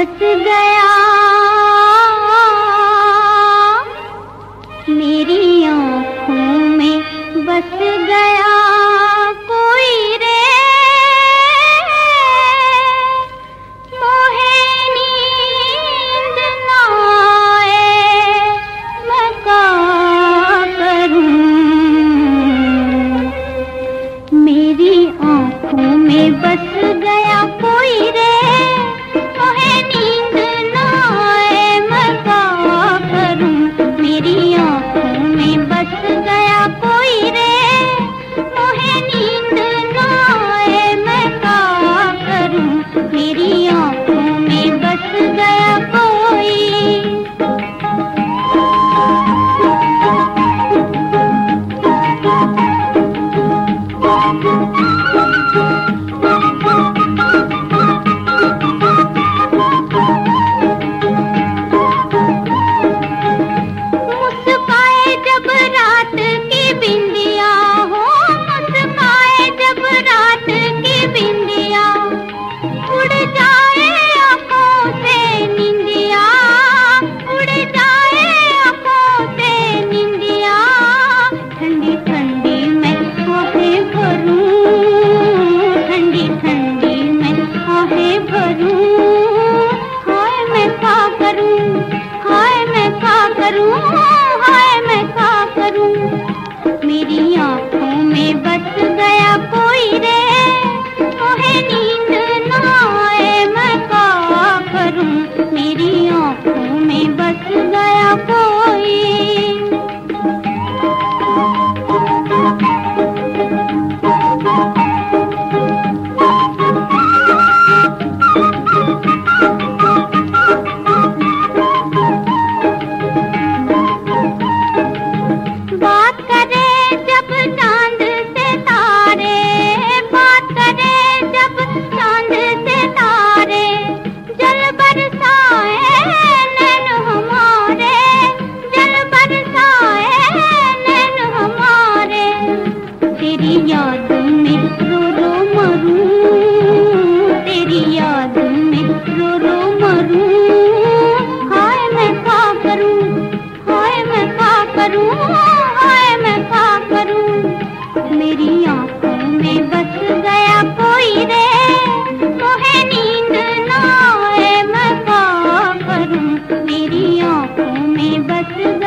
बस गया ठंडी ठंडी मैं आहें भरूं। ठंडी ठंडी मैं आहें भरूं। हाय मैं क्या करूँ? हाय मैं हाय मैं क्या करूँ? मेरी आँखों में बस गया कोई रे। नींद ना आए, मैं क्या करूँ? मेरी आँखों करूँ? हाय, मैं क्या करूँ? मेरी आँखों में बस गया कोई रे। मोहे नींद ना आए, मैं क्या करूँ? मेरी आँखों में बस